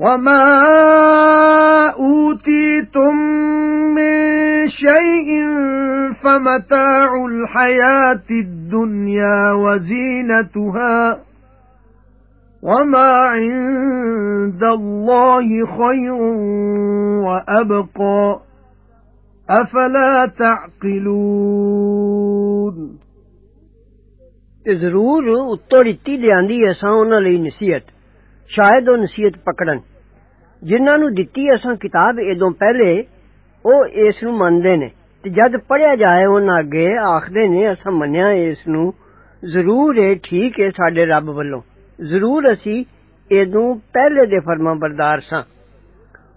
وَمَا أُوتِيتُم مِّن شَيْءٍ فَمَتَاعُ الْحَيَاةِ الدُّنْيَا وَزِينَتُهَا وَمَا عِندَ اللَّهِ خَيْرٌ وَأَبْقَى أَفَلَا تَعْقِلُونَ ضرور اتو ریتی دیاندی ہے سا انہاں لئی نصیحت شاید وہ نصیحت پکڑن ਜਿਨ੍ਹਾਂ ਨੂੰ ਦਿੱਤੀ ਅਸਾਂ ਕਿਤਾਬ ਇਦੋਂ ਪਹਿਲੇ ਉਹ ਇਸ ਨੂੰ ਮੰਨਦੇ ਨੇ ਤੇ ਜਦ ਪੜਿਆ ਜਾਏ ਉਹਨਾਂ ਅੱਗੇ ਆਖਦੇ ਨੇ ਅਸਾਂ ਮੰਨਿਆ ਇਸ ਨੂੰ ਜ਼ਰੂਰ ਇਹ ਠੀਕ ਹੈ ਸਾਡੇ ਰੱਬ ਵੱਲੋਂ ਜ਼ਰੂਰ ਅਸੀਂ ਇਦੋਂ ਪਹਿਲੇ ਦੇ ਫਰਮਾਂ ਬਰਦਾਰ ਸਾਂ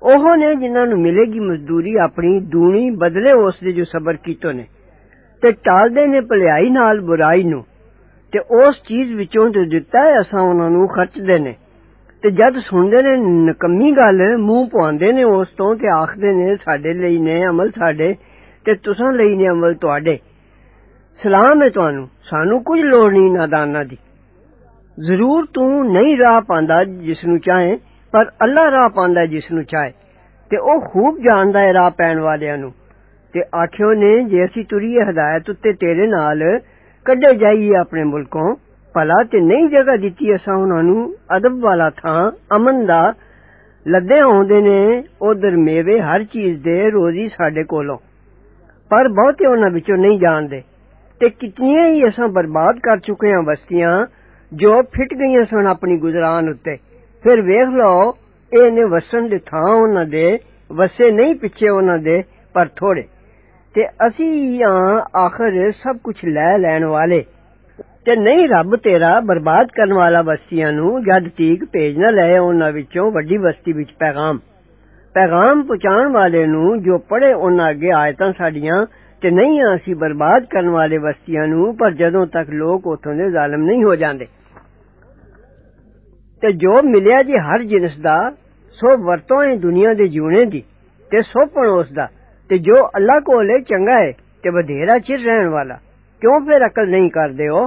ਉਹ ਨੇ ਜਿਨ੍ਹਾਂ ਨੂੰ ਮਿਲੇਗੀ ਮਜ਼ਦੂਰੀ ਆਪਣੀ ਦੂਣੀ ਬਦਲੇ ਉਸ ਦੇ ਜੋ ਸਬਰ ਕੀਤੋ ਨੇ ਤੇ ਟਾਲਦੇ ਨੇ ਭਲਾਈ ਨਾਲ ਬੁਰਾਈ ਨੂੰ ਤੇ ਉਸ ਚੀਜ਼ ਵਿੱਚੋਂ ਜੋ ਦਿੱਤਾ ਹੈ ਅਸਾਂ ਉਹਨਾਂ ਨੂੰ ਖਰਚਦੇ ਨੇ ਤੇ ਜਦ ਸੁਣਦੇ ਨੇ ਨਕਮੀ ਗੱਲ ਮੂੰਹ ਪਵਾਉਂਦੇ ਨੇ ਉਸ ਤੋਂ ਤੇ ਆਖਦੇ ਨੇ ਸਾਡੇ ਲਈ ਨੇ ਅਮਲ ਸਾਡੇ ਤੇ ਤੁਸਾਂ ਲਈ ਨੇ ਅਮਲ ਤੁਹਾਡੇ ਸਲਾਮ ਹੈ ਤੁਹਾਨੂੰ ਸਾਨੂੰ ਕੁਝ ਲੋੜ ਨਹੀਂ ਨਾਦਾਨਾਂ ਦੀ ਜ਼ਰੂਰ ਤੂੰ ਨਹੀਂ ਰਾਹ ਪਾਉਂਦਾ ਜਿਸ ਨੂੰ ਚਾਹੇ ਪਰ ਅੱਲਾ ਰਾਹ ਪਾਉਂਦਾ ਜਿਸ ਨੂੰ ਚਾਹੇ ਤੇ ਉਹ ਖੂਬ ਜਾਣਦਾ ਹੈ ਰਾਹ ਪੈਣ ਵਾਲਿਆਂ ਨੂੰ ਤੇ ਆਖਿਓ ਨੇ ਜੇ ਅਸੀਂ ਤੁਰੀਏ ਹਦਾਇਤ ਉੱਤੇ ਤੇਰੇ ਨਾਲ ਕੱਢੇ ਜਾਈਏ ਆਪਣੇ ਮੁਲਕੋਂ ਭਲਾ ਤੇ ਨਹੀਂ ਜਗ੍ਹਾ ਦਿੱਤੀ ਅਸਾਂ ਉਹਨਾਂ ਨੂੰ ਅਦਬ ਵਾਲਾ ਥਾਂ ਅਮਨ ਦਾ ਲੱਦੇ ਆਉਂਦੇ ਨੇ ਉਧਰ ਮੇਵੇ ਹਰ ਚੀਜ਼ ਦੇ ਰੋਜ਼ੀ ਸਾਡੇ ਕੋਲੋਂ ਪਰ ਬਹੁਤੇ ਉਹਨਾਂ ਵਿੱਚੋਂ ਨਹੀਂ ਜਾਣਦੇ ਤੇ ਕਿਤਨੀਆਂ ਹੀ ਅਸਾਂ ਬਰਬਾਦ ਕਰ ਚੁੱਕੇ ਹਾਂ ਬਸਤੀਆਂ ਜੋ ਫਿੱਟ ਗਈਆਂ ਸਨ ਆਪਣੀ ਗੁਜ਼ਰਾਨ ਉੱਤੇ ਫਿਰ ਵੇਖ ਲਓ ਇਹ ਨੇ ਵਸਣ ਦੇ ਥਾਂ ਉਹਨਾਂ ਦੇ ਵਸੇ ਨਹੀਂ ਪਿੱਛੇ ਉਹਨਾਂ ਦੇ ਪਰ ਥੋੜੇ ਤੇ ਅਸੀਂ ਆ ਆਖਰ ਸਭ ਕੁਝ ਲੈ ਲੈਣ ਵਾਲੇ ਤੇ ਨਹੀਂ ਰੱਬ ਤੇਰਾ ਬਰਬਾਦ ਕਰਨ ਵਾਲਾ ਬਸਤੀਆਂ ਨੂੰ ਜਦ ਤੀਕ ਭੇਜ ਨਾ ਲਏ ਉਹਨਾਂ ਵਿੱਚੋਂ ਵੱਡੀ ਬਸਤੀ ਵਿੱਚ ਪੈਗਾਮ ਪੈਗਾਮ ਪਹੁੰਚਾਉਣ ਵਾਲੇ ਨੂੰ ਜੋ ਪੜੇ ਉਹਨਾਂ ਅੱਗੇ ਆਇਤਾਂ ਸਾਡੀਆਂ ਤੇ ਨਹੀਂ ਅਸੀਂ ਬਰਬਾਦ ਕਰਨ ਵਾਲੇ ਬਸਤੀਆਂ ਨੂੰ ਪਰ ਜਦੋਂ ਤੱਕ ਲੋਕ ਉਥੋਂ ਦੇ ਜ਼ਾਲਮ ਨਹੀਂ ਹੋ ਜਾਂਦੇ ਤੇ ਜੋ ਮਿਲਿਆ ਜੀ ਹਰ ਜਿਨਸ ਦਾ ਸੋ ਵਰਤੋਂ ਹੈ ਦੁਨੀਆ ਦੇ ਜੀਵਣੇ ਦੀ ਤੇ ਸੋਪਣ ਉਸ ਦਾ ਤੇ ਜੋ ਅੱਲਾ ਕੋਲ ਹੈ ਚੰਗਾ ਹੈ ਤੇ ਵਧੇਰਾ ਚਿਰ ਰਹਿਣ ਵਾਲਾ ਕਿਉਂ ਫਿਰ ਅਕਲ ਨਹੀਂ ਕਰਦੇ ਹੋ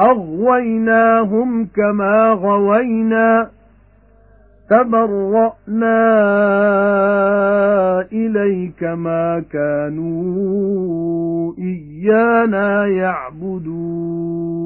أَغْوَيْنَاهُمْ كَمَا غَوَيْنَا تَبَرَّأْنَا إِلَيْكَ مَا كَانُوا إِيَّانَا يَعْبُدُونَ.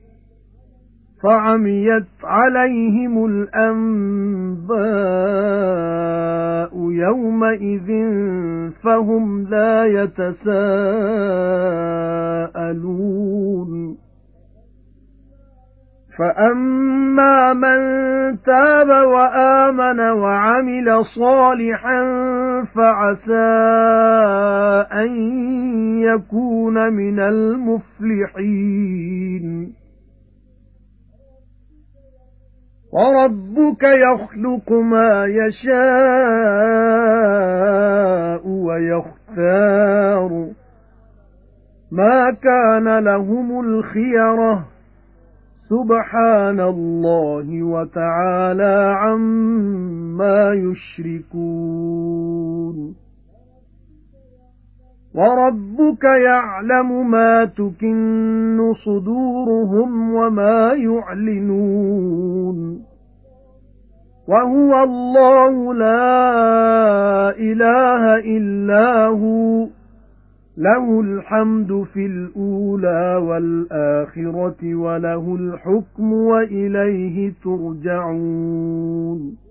فَعَمِيَتْ عَلَيْهِمُ الْأَنبَاءُ يَوْمَئِذٍ فَهُمْ لَا يَتَسَاءَلُونَ. فَأَمَّا مَن تَابَ وَآمَنَ وَعَمِلَ صَالِحًا فَعَسَى أَن يَكُونَ مِنَ الْمُفْلِحِينَ. وَرَبُّكَ يَخْلُقُ مَا يَشَاءُ وَيَخْتَارُ. مَا كَانَ لَهُمُ الْخِيَرَةُ. سُبْحَانَ اللَّهِ وَتَعَالَى عَمَّا يُشْرِكُونَ. وَرَبُّكَ يَعْلَمُ مَا تُكِنُّ صُدُورُهُمْ وَمَا يُعْلِنُونَ. وَهُوَ اللَّهُ لَا إِلَٰهَ إِلَّا هُوَ. لَهُ الْحَمْدُ فِي الْأُولَى وَالْآخِرَةِ وَلَهُ الْحُكْمُ وَإِلَيْهِ تُرْجَعُونَ.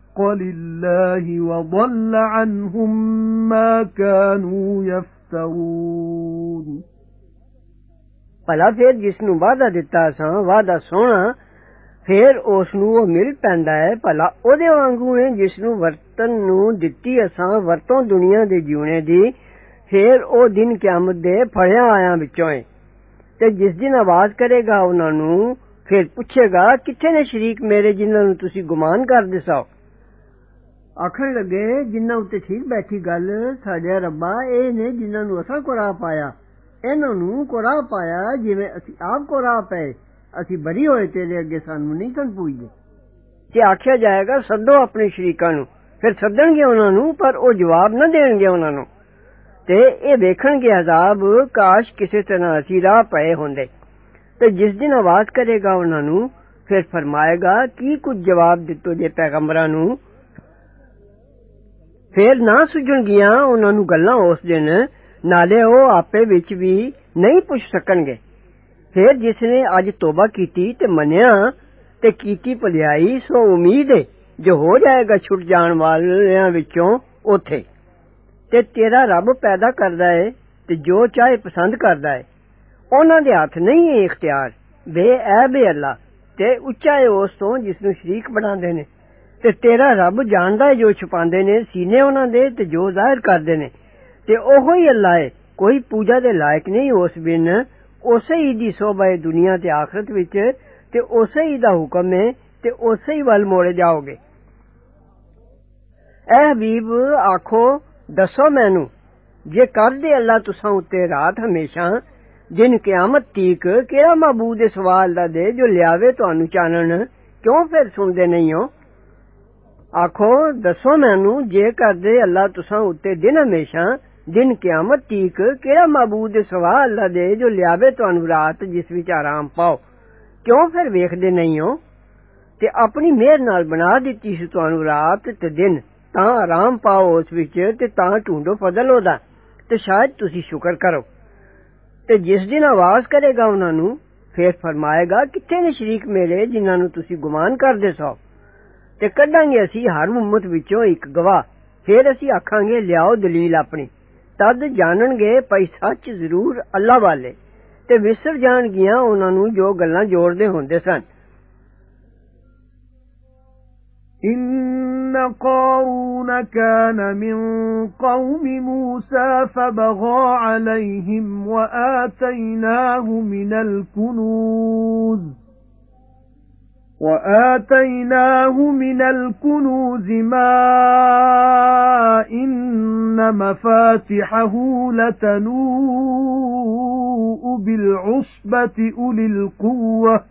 الْحَقَّ لِلَّهِ وَضَلَّ عَنْهُمْ مَا كَانُوا يَفْتَرُونَ ਭਲਾ ਫਿਰ ਜਿਸ ਨੂੰ ਵਾਅਦਾ ਦਿੱਤਾ ਸਾਂ ਵਾਅਦਾ ਸੋਹਣਾ ਫਿਰ ਉਸ ਨੂੰ ਉਹ ਮਿਲ ਪੈਂਦਾ ਹੈ ਭਲਾ ਉਹਦੇ ਵਾਂਗੂ ਹੈ ਜਿਸ ਨੂੰ ਵਰਤਨ ਨੂੰ ਦਿੱਤੀ ਅਸਾਂ ਵਰਤੋਂ ਦੁਨੀਆ ਦੇ ਜਿਉਣੇ ਦੀ ਫਿਰ ਉਹ ਦਿਨ ਕਿਆਮਤ ਦੇ ਫੜਿਆ ਆਇਆਂ ਵਿੱਚੋਂ ਹੈ ਤੇ ਜਿਸ ਦਿਨ ਆਵਾਜ਼ ਕਰੇਗਾ ਉਹਨਾਂ ਨੂੰ ਫਿਰ ਪੁੱਛੇਗਾ ਕਿੱਥੇ ਨੇ ਸ਼ਰੀਕ ਮੇਰੇ ਜਿਨ੍ਹਾਂ ਨੂੰ ਤੁਸੀਂ ਗੁਮਾਨ ਕਰਦੇ ਸੋ آخر لگے جنہ ٹھیک بیٹھی گل ساڈیا ربا اے نے جنہاں نو اساں کو راہ پایا انہاں کو راہ پایا جی آپ کو راہ پئے اسی بری ہوئے تیرے اگے سانو نہیں سن پوئیے کہ آکھیا جائے گا سدو اپنے شریکاں نو پھر سدن گے انہاں نو پر او جواب نہ دین گے انہاں نو تے اے ویکھن گے عذاب کاش کسی طرح اسی راہ پئے ہوندے تے جس دن آواز کرے گا انہاں نو پھر فرمائے گا کی کچھ جواب دتو جے نو پھیر نہ سجھن گیاں اوہناں نوں گلاں اس دن ਨਾਲੇ ਉਹ ਆਪੇ ਵਿੱਚ ਵੀ ਨਹੀਂ ਪੁੱਛ ਸਕਣਗੇ। ਫੇਰ ਜਿਸ ਨੇ ਅੱਜ ਤੋਬਾ ਕੀਤੀ ਤੇ ਮੰਨਿਆ ਤੇ ਕੀਤੀ ਭਲਾਈ, ਸੋ ਉਮੀਦ ਹੈ ਜੋ ਹੋ ਜਾਏਗਾ ਛੁੱਟ ਜਾਣ ਵਾਲਿਆਂ ਵਿੱਚੋਂ ਉਥੇ। ਤੇ ਤੇਰਾ ਰੱਬ ਪੈਦਾ ਕਰਦਾ ਹੈ ਤੇ ਜੋ ਚਾਹੇ ਪਸੰਦ ਕਰਦਾ ਹੈ ਉਹਨਾਂ ਦੇ ਹੱਥ ਨਹੀਂ ਹੈ ਇਖਤਿਆਰ। ਬੇਅਬ ਹੈ ਅੱਲਾ ਤੇ ਉੱਚਾ ਹੈ ਉਸ ਤੋਂ ਜਿਸ ਨੂੰ ਸ਼ਰੀਕ ਬਣਾਉਂਦੇ ਨੇ। ਤੇ ਤੇਰਾ ਰੱਬ ਜਾਣਦਾ ਹੈ ਜੋ ਛੁਪਾਉਂਦੇ ਨੇ ਸੀਨੇ ਉਹਨਾਂ ਦੇ ਤੇ ਜੋ ਜ਼ਾਹਿਰ ਕਰਦੇ ਨੇ ਤੇ ਉਹੋ ਹੀ ਅੱਲਾ ਹੈ ਕੋਈ ਪੂਜਾ ਦੇ ਲਾਇਕ ਨਹੀਂ ਉਸ ਬਿਨ ਉਸੇ ਹੀ ਦੀ ਸੋਭਾ ਹੈ ਦੁਨੀਆ ਤੇ ਆਖਰਤ ਵਿੱਚ ਤੇ ਉਸੇ ਹੀ ਦਾ ਹੁਕਮ ਹੈ ਤੇ ਉਸੇ ਹੀ ਵੱਲ ਮੋੜੇ ਜਾਓਗੇ ਐ ਹਬੀਬ ਆਖੋ ਦੱਸੋ ਮੈਨੂੰ ਜੇ ਕਰਦੇ ਅੱਲਾ ਤੁਸਾਂ ਉੱਤੇ ਰਾਤ ਹਮੇਸ਼ਾ ਦਿਨ ਕਿਆਮਤ ਤੀਕ ਕਿਹੜਾ ਮਾਬੂਦ ਦੇ ਸਵਾਲ ਦਾ ਦੇ ਜੋ ਲਿਆਵੇ ਤੁਹਾਨੂੰ ਚਾਨਣ ਕਿਉਂ ਫਿਰ ਸੁਣਦੇ ਨਹੀਂ ਹੋ ਆਖੋ ਦੱਸੋ ਮੈਨੂੰ ਜੇ ਕਰਦੇ ਅੱਲਾ ਤੁਸਾਂ ਉੱਤੇ ਦਿਨ ਹਮੇਸ਼ਾ ਦਿਨ ਕਿਆਮਤ ਤੀਕ ਕਿਹੜਾ ਮਾਬੂਦ ਦੇ ਸਵਾ ਅੱਲਾ ਦੇ ਜੋ ਲਿਆਵੇ ਤੁਹਾਨੂੰ ਰਾਤ ਜਿਸ ਵਿੱਚ ਆਰਾਮ ਪਾਓ ਕਿਉਂ ਫਿਰ ਵੇਖਦੇ ਨਹੀਂ ਹੋ ਤੇ ਆਪਣੀ ਮਿਹਰ ਨਾਲ ਬਣਾ ਦਿੱਤੀ ਸੀ ਤੁਹਾਨੂੰ ਰਾਤ ਤੇ ਦਿਨ ਤਾਂ ਆਰਾਮ ਪਾਓ ਉਸ ਵਿੱਚ ਤੇ ਤਾਂ ਢੂੰਡੋ ਫਜ਼ਲ ਉਹਦਾ ਤੇ ਸ਼ਾਇਦ ਤੁਸੀਂ ਸ਼ੁਕਰ ਕਰੋ ਤੇ ਜਿਸ ਦਿਨ ਆਵਾਜ਼ ਕਰੇਗਾ ਉਹਨਾਂ ਨੂੰ ਫੇਰ ਫਰਮਾਏਗਾ ਕਿੱਥੇ ਨੇ ਸ਼ਰੀਕ ਮੇਰੇ ਜਿਨ੍ਹਾਂ ਨੂੰ ਤੁਸੀਂ ਗੁਮਾਨ ਕਰਦੇ ਸੋ ਤੇ ਕੱਢਾਂਗੇ ਅਸੀਂ ਹਰ ਉਮਤ ਵਿੱਚੋਂ ਇੱਕ ਗਵਾਹ ਫਿਰ ਅਸੀਂ ਆਖਾਂਗੇ ਲਿਆਓ ਦਲੀਲ ਆਪਣੀ ਤਦ ਜਾਣਨਗੇ ਪਈ ਸੱਚ ਜ਼ਰੂਰ ਅੱਲਾ ਵਾਲੇ ਤੇ ਵਿਸਰ ਜਾਣਗੀਆਂ ਉਹਨਾਂ ਨੂੰ ਜੋ ਗੱਲਾਂ ਜੋੜਦੇ ਹੁੰਦੇ ਸਨ إن قارون كان من قوم موسى فبغى عليهم وآتيناه من الكنوز وَآتَيْنَاهُ مِنَ الْكُنُوزِ مَا إِنَّ مَفَاتِحَهُ لَتَنُوءُ بِالْعُصْبَةِ أُولِي الْقُوَّةِ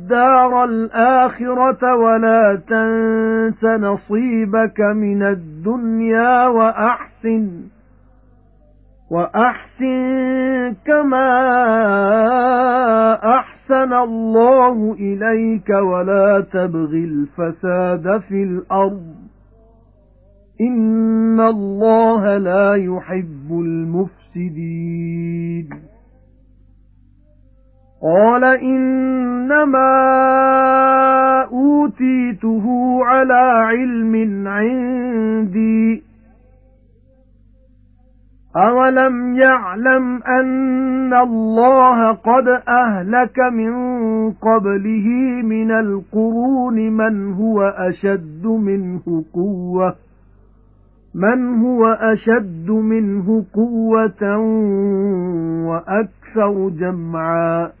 الدَّارَ الْآخِرَةَ وَلَا تَنسَ نَصِيبَكَ مِنَ الدُّنْيَا وَأَحْسِنْ وَأَحْسِنْ كَمَا أَحْسَنَ اللَّهُ إِلَيْكَ وَلَا تَبْغِ الْفَسَادَ فِي الْأَرْضِ. إِنَّ اللَّهَ لَا يُحِبُّ الْمُفْسِدِينَ. قَالَ إِنَّمَا أُوتِيتُهُ عَلَى عِلْمٍ عِندِي. أَوَلَمْ يَعْلَمْ أَنَّ اللَّهَ قَدْ أَهْلَكَ مِنْ قَبْلِهِ مِنَ الْقُرُونِ مَنْ هُوَ أَشَدُّ مِنْهُ قُوَّةً مَنْ هُوَ أَشَدُّ مِنْهُ قُوَّةً وَأَكْثَرُ جَمْعًا.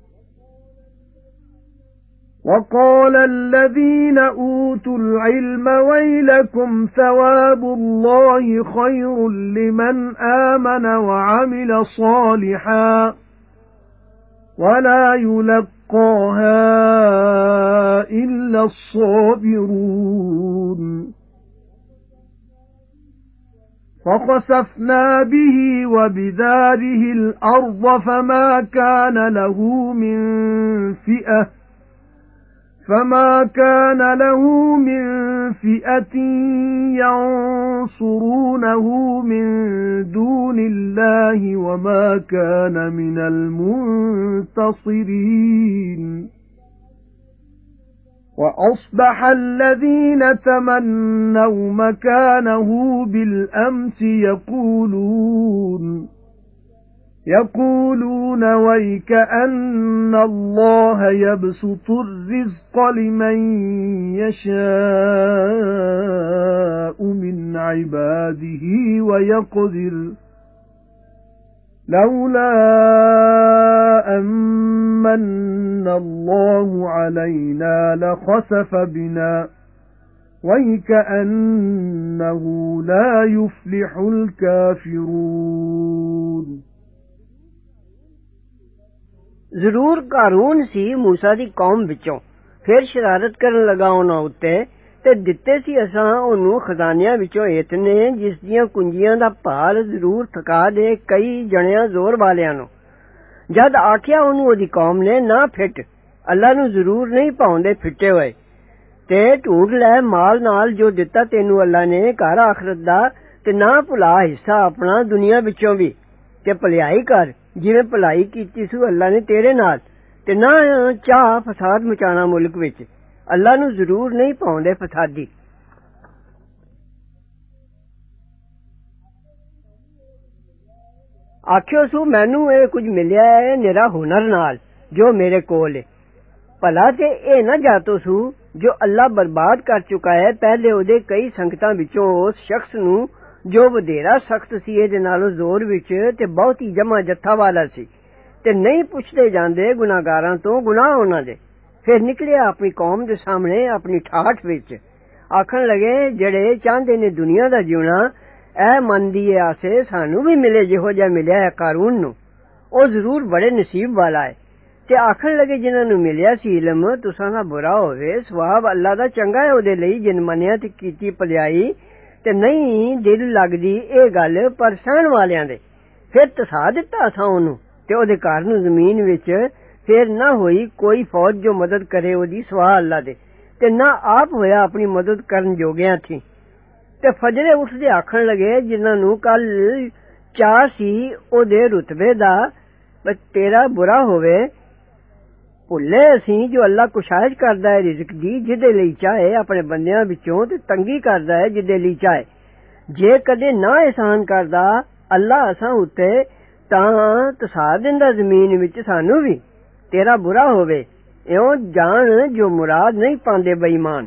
وَقَالَ الَّذِينَ أُوتُوا الْعِلْمَ وَيْلَكُمْ ثَوَابُ اللَّهِ خَيْرٌ لِّمَنْ آمَنَ وَعَمِلَ صَالِحًا وَلَا يُلَقَّاهَا إِلَّا الصَّابِرُونَ. فَخَسَفْنَا بِهِ وَبِدَارِهِ الْأَرْضَ فَمَا كَانَ لَهُ مِنْ فِئَةٍ فَمَا كَانَ لَهُ مِنْ فِئَةٍ يَنصُرُونَهُ مِنْ دُونِ اللَّهِ وَمَا كَانَ مِنَ الْمُنْتَصِرِينَ وَأَصْبَحَ الَّذِينَ تَمَنَّوْا مَكَانَهُ بِالْأَمْسِ يَقُولُونَ يَقُولُونَ وَيْكَ أَنَّ اللَّهَ يَبْسُطُ الرِّزْقَ لِمَن يَشَاءُ مِنْ عِبَادِهِ وَيَقْدِرُ لَوْلَا أَمَّنَّ اللَّهُ عَلَيْنَا لَخَسَفَ بِنَا وَيْكَأَنَّهُ لَا يُفْلِحُ الْكَافِرُونَ ਜ਼ਰੂਰ ਕਾਰੂਨ ਸੀ موسی ਦੀ ਕੌਮ ਵਿੱਚੋਂ ਫਿਰ ਸ਼ਰਾਰਤ ਕਰਨ ਲੱਗਾ ਉਹਨਾਂ ਉੱਤੇ ਤੇ ਦਿੱਤੇ ਸੀ ਅਸਾਂ ਉਹਨੂੰ ਖਜ਼ਾਨਿਆਂ ਵਿੱਚੋਂ ਇਤਨੇ ਜਿਸ ਦੀਆਂ ਕੁੰਜੀਆਂ ਦਾ ਭਾਰ ਜ਼ਰੂਰ ਥਕਾ ਦੇ ਕਈ ਜਣਿਆਂ ਜ਼ੋਰ ਵਾਲਿਆਂ ਨੂੰ ਜਦ ਆਖਿਆ ਉਹਨੂੰ ਉਹਦੀ ਕੌਮ ਨੇ ਨਾ ਫਿੱਟ ਅੱਲਾ ਨੂੰ ਜ਼ਰੂਰ ਨਹੀਂ ਪਾਉਂਦੇ ਫਿੱਟੇ ਹੋਏ ਤੇ ਢੂੰਡ ਲੈ ਮਾਲ ਨਾਲ ਜੋ ਦਿੱਤਾ ਤੈਨੂੰ ਅੱਲਾ ਨੇ ਘਰ ਆਖਰਤ ਦਾ ਤੇ ਨਾ ਭੁਲਾ ਹਿੱਸਾ ਆਪਣਾ ਦੁਨੀਆ ਵਿੱਚੋਂ ਵੀ ਤੇ ਭਲਾਈ ਕਰ ਜਿਵੇਂ ਭਲਾਈ ਕੀਤੀ ਸੀ ਅੱਲਾ ਨੇ ਤੇਰੇ ਨਾਲ ਤੇ ਨਾ ਚਾਹ ਫਸਾਦ ਮਚਾਣਾ ਮੁਲਕ ਵਿੱਚ ਅੱਲਾ ਨੂੰ ਜ਼ਰੂਰ ਨਹੀਂ ਪਾਉਂਦੇ ਫਸਾਦੀ ਆਖਿਓ ਸੂ ਮੈਨੂੰ ਇਹ ਕੁਝ ਮਿਲਿਆ ਹੈ ਨਿਰਾ ਹੁਨਰ ਨਾਲ ਜੋ ਮੇਰੇ ਕੋਲ ਹੈ ਭਲਾ ਤੇ ਇਹ ਨਾ ਜਾਤੋ ਸੂ ਜੋ ਅੱਲਾ ਬਰਬਾਦ ਕਰ ਚੁੱਕਾ ਹੈ ਪਹਿਲੇ ਉਹਦੇ ਕਈ ਸੰਗਤਾਂ ਵਿੱਚੋਂ ਉਸ ਸ਼ਖਸ ਨੂੰ ਜੋ ਵਧੇਰਾ ਸਖਤ ਸੀ ਇਹਦੇ ਨਾਲੋਂ ਜ਼ੋਰ ਵਿੱਚ ਤੇ ਬਹੁਤੀ ਜਮਾ ਜੱਥਾ ਵਾਲਾ ਸੀ ਤੇ ਨਹੀਂ ਪੁੱਛਦੇ ਜਾਂਦੇ ਗੁਨਾਹਗਾਰਾਂ ਤੋਂ ਗੁਨਾਹ ਉਹਨਾਂ ਦੇ ਫਿਰ ਨਿਕਲਿਆ ਆਪਣੀ ਕੌਮ ਦੇ ਸਾਹਮਣੇ ਆਪਣੀ ਠਾਠ ਵਿੱਚ ਆਖਣ ਲਗੇ ਜਿਹੜੇ ਚਾਹੁੰਦੇ ਨੇ ਦੁਨੀਆ ਦਾ ਜਿਉਣਾ ਐ ਮੰਨਦੀ ਐ ਆਸੇ ਸਾਨੂੰ ਵੀ ਮਿਲੇ ਜਿਹੋ ਜਿਹਾ ਮਿਲਿਆ ਹੈ ਕਾਰੂਨ ਨੂੰ ਉਹ ਜ਼ਰੂਰ ਬੜੇ ਨਸੀਬ ਵਾਲਾ ਹੈ ਤੇ ਆਖਣ ਲਗੇ ਜਿਨ੍ਹਾਂ ਨੂੰ ਮਿਲਿਆ ਸੀ ਇਲਮ ਤੁਸਾਂ ਦਾ ਬੁਰਾ ਹੋਵੇ ਸਵਾਬ ਅੱਲਾ ਦਾ ਚੰਗਾ ਹੈ ਉਹਦੇ ਲਈ ਜਿਨ ਮੰਨਿਆ ਤੇ ਕੀਤੀ ਭਲਾਈ ਤੇ ਨਹੀਂ ਦਿਲ ਲੱਗਦੀ ਇਹ ਗੱਲ ਪਰ ਸਹਿਣ ਵਾਲਿਆਂ ਦੇ ਫਿਰ ਤਸਾ ਦਿੱਤਾ ਅਸਾਂ ਉਹਨੂੰ ਤੇ ਉਹਦੇ ਘਰ ਨੂੰ ਜ਼ਮੀਨ ਵਿੱਚ ਫਿਰ ਨਾ ਹੋਈ ਕੋਈ ਫੌਜ ਜੋ ਮਦਦ ਕਰੇ ਉਹਦੀ ਸਵਾ ਅੱਲਾ ਦੇ ਤੇ ਨਾ ਆਪ ਹੋਇਆ ਆਪਣੀ ਮਦਦ ਕਰਨ ਜੋਗਿਆਂ ਥੀ ਤੇ ਫਜਰੇ ਉਸਦੇ ਆਖਣ ਲਗੇ ਜਿਨ੍ਹਾਂ ਨੂੰ ਕੱਲ ਚਾਹ ਸੀ ਉਹਦੇ ਰੁਤਬੇ ਦਾ ਬਸ ਤੇਰਾ ਬੁਰਾ ਹੋਵੇ ਭੁੱਲੇ ਅਸੀਂ ਜੋ ਅੱਲਾ ਕੁਸ਼ਾਇਸ਼ ਕਰਦਾ ਹੈ ਰਿਜ਼ਕ ਦੀ ਜਿਹਦੇ ਲਈ ਚਾਹੇ ਆਪਣੇ ਬੰਦਿਆਂ ਵਿੱਚੋਂ ਤੇ ਤੰਗੀ ਕਰਦਾ ਹੈ ਜਿਹਦੇ ਲਈ ਚਾਹੇ ਜੇ ਕਦੇ ਨਾ ਇਹਸਾਨ ਕਰਦਾ ਅੱਲਾ ਅਸਾਂ ਉੱਤੇ ਤਾਂ ਤਸਾ ਦਿੰਦਾ ਜ਼ਮੀਨ ਵਿੱਚ ਸਾਨੂੰ ਵੀ ਤੇਰਾ ਬੁਰਾ ਹੋਵੇ ਇਉਂ ਜਾਣ ਜੋ ਮੁਰਾਦ ਨਹੀਂ ਪਾਉਂਦੇ ਬੇਈਮਾਨ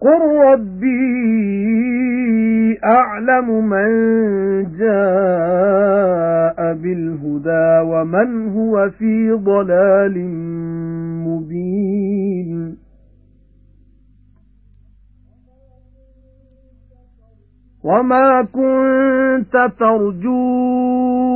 قُل رَّبِّي أَعْلَمُ مَن جَاءَ بِالْهُدَى وَمَنْ هُوَ فِي ضَلَالٍ مُبِينٍ. وَمَا كُنتَ تَرْجُو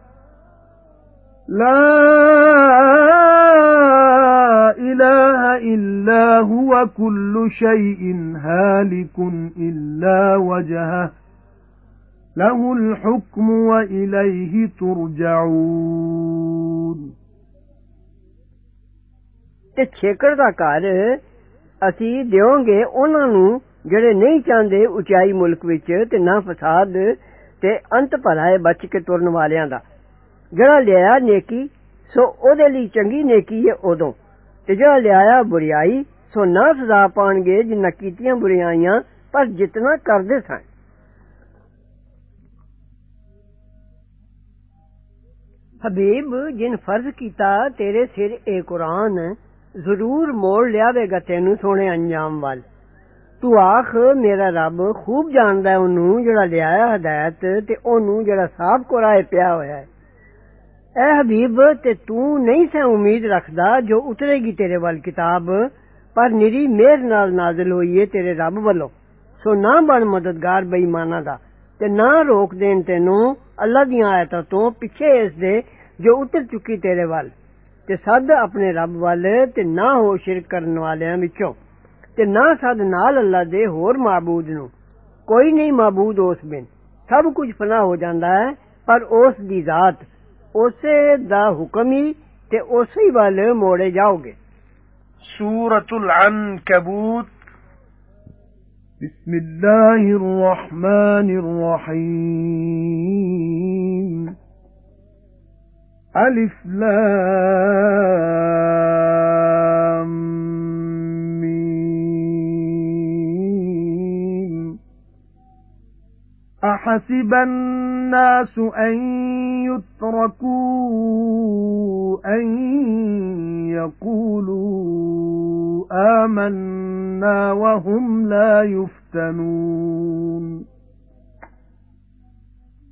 لَا إِلَٰهَ إِلَّا هُوَ كُلُّ شَيْءٍ هَالِكٌ إِلَّا وَجْهَهُ لَهُ الْحُكْمُ وَإِلَيْهِ تُرْجَعُونَ ਤੇ ਛੇਕੜ ਦਾ ਘਰ ਅਸੀਂ ਦਿਓਗੇ ਉਹਨਾਂ ਨੂੰ ਜਿਹੜੇ ਨਹੀਂ ਚਾਹੁੰਦੇ ਉਚਾਈ ਮੁਲਕ ਵਿੱਚ ਤੇ ਨਾ ਫਸਾਦ ਤੇ ਅੰਤ ਭਲਾ ਹੈ ਬਚ ਕੇ ਤੁਰਨ ਵਾਲਿਆਂ ਦਾ جڑا لیا نیکی، سو اودے لی چنگی نیکی ہے ادو تے جڑا لیا بریائی، سو نہ سزا پان گے جنہ کیتیاں بریائیاں، پر جتنا کردے سن۔ حبیب، جن فرض کیتا، تیرے سر اے قرآن ضرور موڑ لیا وے گا تینو سونے انجام وال۔ تو آخ، میرا رب خوب جاندا ہے اونوں جڑا لیا ہدایت، تے اونوں جڑا صاحب کو رائے پیا ہویا ہے۔ اے حبیب تے تو نہیں سے امید رکھدا جو اترے گی تیرے وال کتاب پر نری میر نال نازل ہوئی ہے تیرے رب والوں سو نہ بن مددگار بے ایمانہ دا تے نہ روک دین تینوں اللہ دیاں آیتاں تو پیچھے اس دے جو اتر چکی تیرے وال تے صد اپنے رب وال تے نہ ہو شرک کرن والیاں وچوں تے نہ صد نال اللہ دے ہور معبود نو کوئی نہیں معبود اس بن سب کچھ فنا ہو جاندا ہے پر اس دی ذات ਉਸੇ ਦਾ ਹੁਕਮ ਹੀ ਤੇ ਉਸੇ ਵੱਲ ਮੋੜੇ ਜਾਓਗੇ ਸੂਰਤੁਲ ਅਨਕਬੂਤ بسم الله الرحمن الرحيم ألف لام أَحَسِبَ النَّاسُ أَن يُتْرَكُوا أَن يَقُولُوا آمَنَّا وَهُمْ لَا يُفْتَنُونَ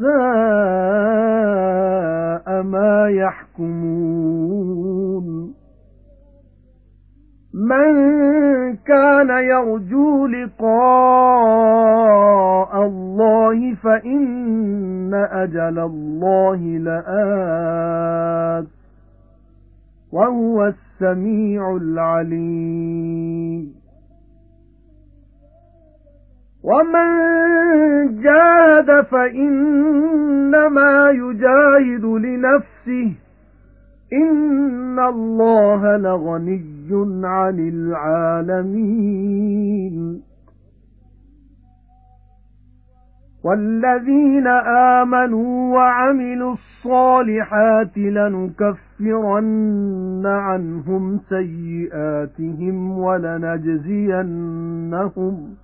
سَاءَ مَا يَحْكُمُونَ. مَنْ كَانَ يَرْجُو لِقَاءَ اللَّهِ فَإِنَّ أَجَلَ اللَّهِ لَآتٍ وَهُوَ السَّمِيعُ الْعَلِيمُ. وَمَن جَاهَدَ فَإِنَّمَا يُجَاهِدُ لِنَفْسِهِ إِنَّ اللَّهَ لَغَنِيٌّ عَنِ الْعَالَمِينَ وَالَّذِينَ آمَنُوا وَعَمِلُوا الصَّالِحَاتِ لَنُكَفِّرَنَّ عَنْهُمْ سَيِّئَاتِهِمْ وَلَنَجْزِيَنَّهُمْ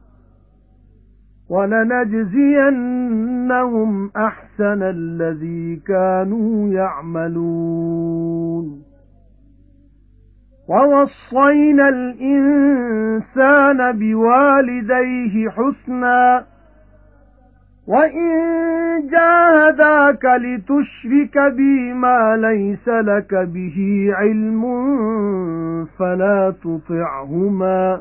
وَلَنَجْزِيَنَّهُمْ أَحْسَنَ الَّذِي كَانُوا يَعْمَلُونَ. وَوَصَّيْنَا الْإِنسَانَ بِوَالِدَيْهِ حُسْنًا وَإِن جَاهَدَاكَ لِتُشْرِكَ بِي مَا لَيْسَ لَكَ بِهِ عِلْمٌ فَلَا تُطِعْهُمَا.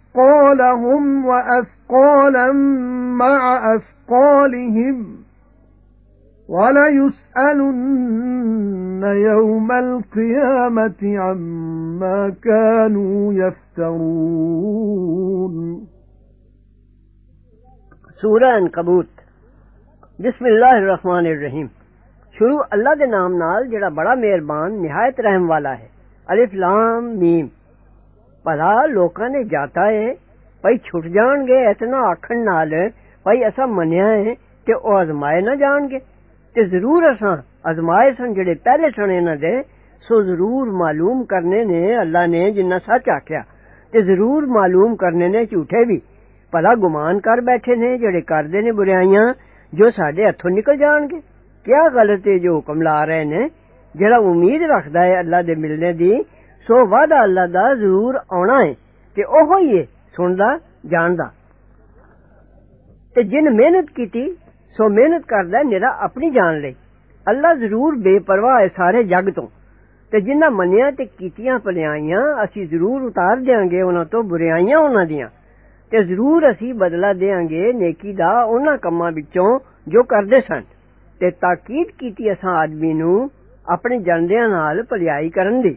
وَأَثْقَالًا مَعَ أَثْقَالِهِمْ وَلَيُسْأَلُنَّ يَوْمَ الْقِيَامَةِ عَمَّا كَانُوا يَفْتَرُونَ سورہ انکبوت بسم اللہ الرحمن الرحیم۔ شروع اللہ دے نام نال، جڑا بڑا مہربان، نہایت رحم والا ہے۔ الف لام میم۔ ਭਲਾ ਲੋਕਾਂ ਨੇ ਜਾਤਾ ਹੈ ਭਈ ਛੁੱਟ ਜਾਣਗੇ ਇਤਨਾ ਆਖਣ ਨਾਲ ਭਈ ਅਸਾਂ ਮੰਨਿਆ ਹੈ ਤੇ ਉਹ ਅਜ਼ਮਾਏ ਨਾ ਜਾਣਗੇ ਤੇ ਜ਼ਰੂਰ ਅਸਾਂ ਅਜ਼ਮਾਏ ਸਨ ਜਿਹੜੇ ਪਹਿਲੇ ਸਨ ਇਹਨਾਂ ਦੇ ਸੋ ਜ਼ਰੂਰ ਮਾਲੂਮ ਕਰਨੇ ਨੇ ਅੱਲਾ ਨੇ ਜਿੰਨਾ ਸੱਚ ਆਖਿਆ ਤੇ ਜ਼ਰੂਰ ਮਾਲੂਮ ਕਰਨੇ ਨੇ ਝੂਠੇ ਵੀ ਭਲਾ ਗੁਮਾਨ ਕਰ ਬੈਠੇ ਨੇ ਜਿਹੜੇ ਕਰਦੇ ਨੇ ਬੁਰਾਈਆਂ ਜੋ ਸਾਡੇ ਹੱਥੋਂ ਨਿਕਲ ਜਾਣਗੇ ਕਿਆ ਗਲਤ ਹੈ ਜੋ ਹੁਕਮ ਲਾ ਰਹੇ ਨੇ ਜਿਹੜਾ ਉਮੀਦ ਰੱਖਦਾ ਹੈ ਅੱਲਾ ਦੇ ਮਿਲਣੇ ਦੀ ਸੋ ਵਾਦਾ ਅੱਲਾ ਦਾ ਜ਼ਰੂਰ ਆਉਣਾ ਹੈ ਤੇ ਉਹ ਹੀ ਹੈ ਸੁਣਦਾ ਜਾਣਦਾ ਤੇ ਜਿਨ ਮਿਹਨਤ ਕੀਤੀ ਸੋ ਮਿਹਨਤ ਕਰਦਾ ਨਿਰਾ ਆਪਣੀ ਜਾਨ ਲਈ ਅੱਲਾ ਜ਼ਰੂਰ ਬੇਪਰਵਾਹ ਹੈ ਸਾਰੇ ਜੱਗ ਤੋਂ ਤੇ ਜਿਨ੍ਹਾਂ ਮੰਨਿਆ ਤੇ ਕੀਤੀਆਂ ਭਲਾਈਆਂ ਅਸੀਂ ਜ਼ਰੂਰ ਉਤਾਰ ਦੇਾਂਗੇ ਉਹਨਾਂ ਤੋਂ ਬੁਰਾਈਆਂ ਉਹਨਾਂ ਦੀਆਂ ਤੇ ਜ਼ਰੂਰ ਅਸੀਂ ਬਦਲਾ ਦੇਾਂਗੇ ਨੇਕੀ ਦਾ ਉਹਨਾਂ ਕੰਮਾਂ ਵਿੱਚੋਂ ਜੋ ਕਰਦੇ ਸਨ ਤੇ ਤਾਕੀਦ ਕੀਤੀ ਅਸਾਂ ਆਦਮੀ ਨੂੰ ਆਪਣੇ ਜੰਦਿਆਂ ਨਾਲ ਭਲਾਈ ਕਰਨ ਦੀ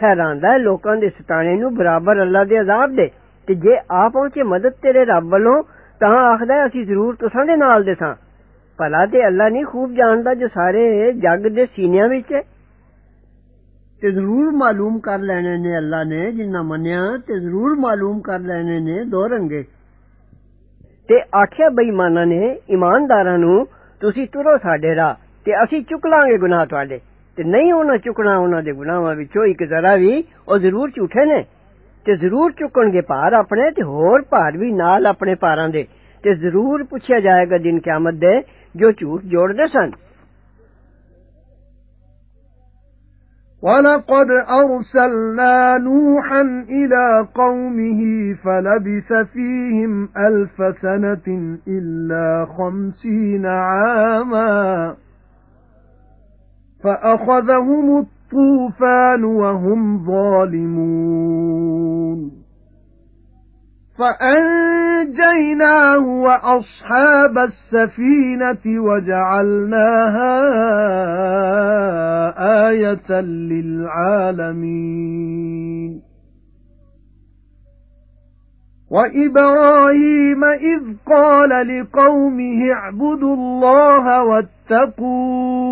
ਠਹਿਰਾਂਦਾ ਹੈ ਲੋਕਾਂ ਦੇ ਸਤਾਣੇ ਨੂੰ ਬਰਾਬਰ ਅੱਲਾ ਦੇ ਅਜ਼ਾਬ ਦੇ ਤੇ ਜੇ ਆ ਪਹੁੰਚੇ ਮਦਦ ਤੇਰੇ ਰੱਬ ਵੱਲੋਂ ਤਾਂ ਆਖਦਾ ਅਸੀਂ ਜ਼ਰੂਰ ਤੁਸਾਂ ਦੇ ਨਾਲ ਦੇ ਸਾਂ ਭਲਾ ਤੇ ਅੱਲਾ ਨਹੀਂ ਖੂਬ ਜਾਣਦਾ ਜੋ ਸਾਰੇ ਜੱਗ ਦੇ ਸੀਨਿਆਂ ਵਿੱਚ ਹੈ ਤੇ ਜ਼ਰੂਰ ਮਾਲੂਮ ਕਰ ਲੈਣੇ ਨੇ ਅੱਲਾ ਨੇ ਜਿੰਨਾ ਮੰਨਿਆ ਤੇ ਜ਼ਰੂਰ ਮਾਲੂਮ ਕਰ ਲੈਣੇ ਨੇ ਦੋ ਰੰਗੇ ਤੇ ਆਖਿਆ ਬੇਈਮਾਨਾਂ ਨੇ ਇਮਾਨਦਾਰਾਂ ਨੂੰ ਤੁਸੀਂ ਤੁਰੋ ਸਾਡੇ ਰਾਹ ਤੇ ਅਸੀਂ ਚੁੱਕ ਲਾਂਗੇ ਗੁਨਾਹ ਤੁਹਾਡੇ تے نہیں ہونا چکنا انہاں دے گناہاں وچوں، ایک ذرا وی او ضرور جھوٹے نے۔ تے ضرور چکن گے پار اپنے، تے ہور پار وی نال اپنے پاراں دے۔ تے ضرور پوچھیا جائے گا دن قیامت دے، جو جھوٹ جوڑ دے سن۔ وَلَقَدْ أَرْسَلْنَا نُوحًا إِلَى قَوْمِهِ فَلَبِثَ فِيهِمْ أَلْفَ سَنَةٍ إِلَّا خَمْسِينَ عَامًا۔ فأخذهم الطوفان وهم ظالمون. فأنجيناه وأصحاب السفينة وجعلناها آية للعالمين. وإبراهيم إذ قال لقومه اعبدوا الله واتقوه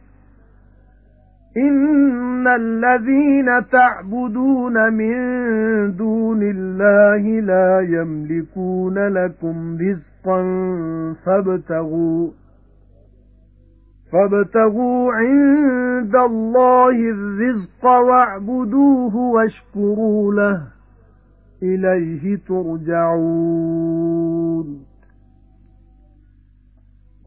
إِنَّ الَّذِينَ تَعْبُدُونَ مِن دُونِ اللَّهِ لَا يَمْلِكُونَ لَكُمْ رِزْقًا فَابْتَغُوا فَابْتَغُوا عِندَ اللَّهِ الرِّزْقَ وَاعْبُدُوهُ وَاشْكُرُوا لَهُ إِلَيْهِ تُرْجَعُونَ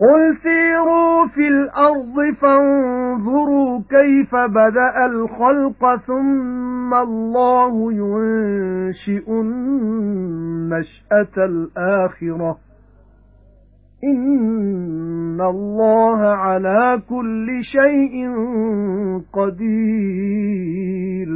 قُلْ سِيرُوا فِي الْأَرْضِ فَانظُرُوا كَيْفَ بَدَأَ الْخَلْقَ ثُمَّ اللَّهُ يُنشِئُ النَّشْأَةَ الْآخِرَةَ إِنَّ اللَّهَ عَلَى كُلِّ شَيْءٍ قَدِيرٌ